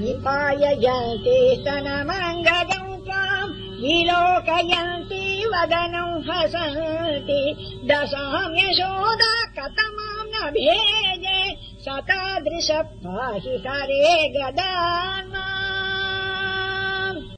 निपायन्ति स्तनमङ्गदौ त्वाम् विलोकयन्ति वदनम् हसन्ति। दशामिशोदा कथमाम् न भेजे स तादृश पाहि हरे गदान्।